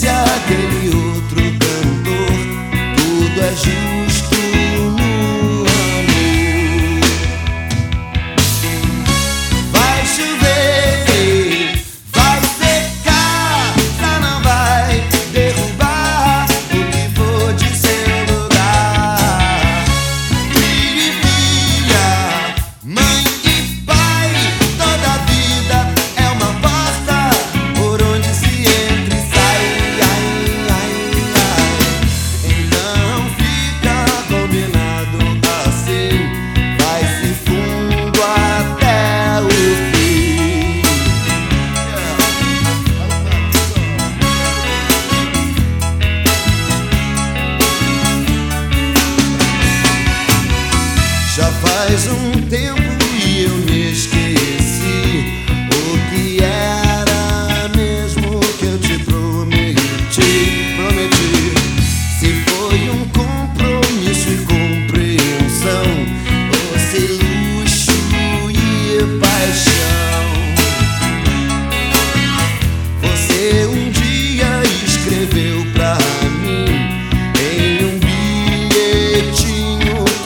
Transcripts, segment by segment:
presencia de mi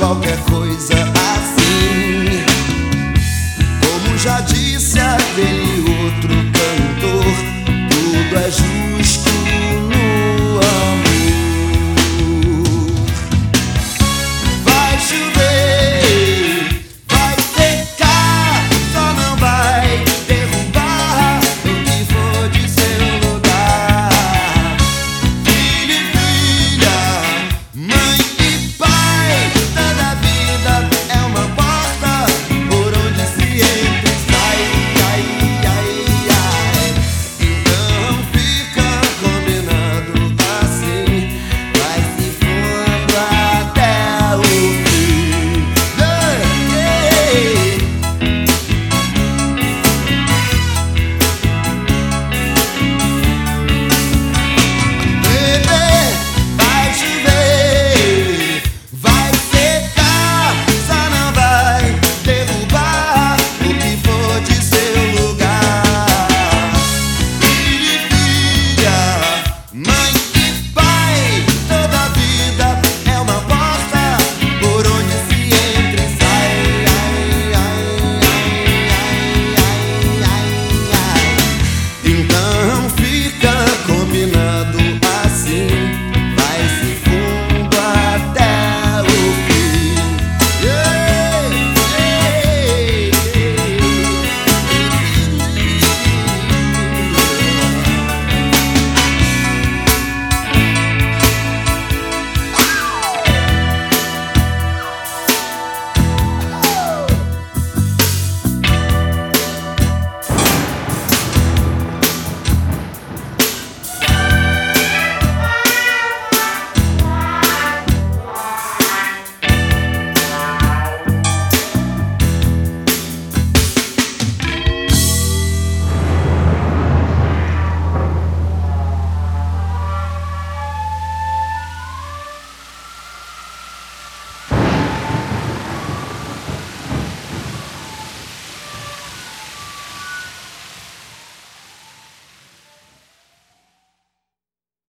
qualquer coisa assim. Como já disse a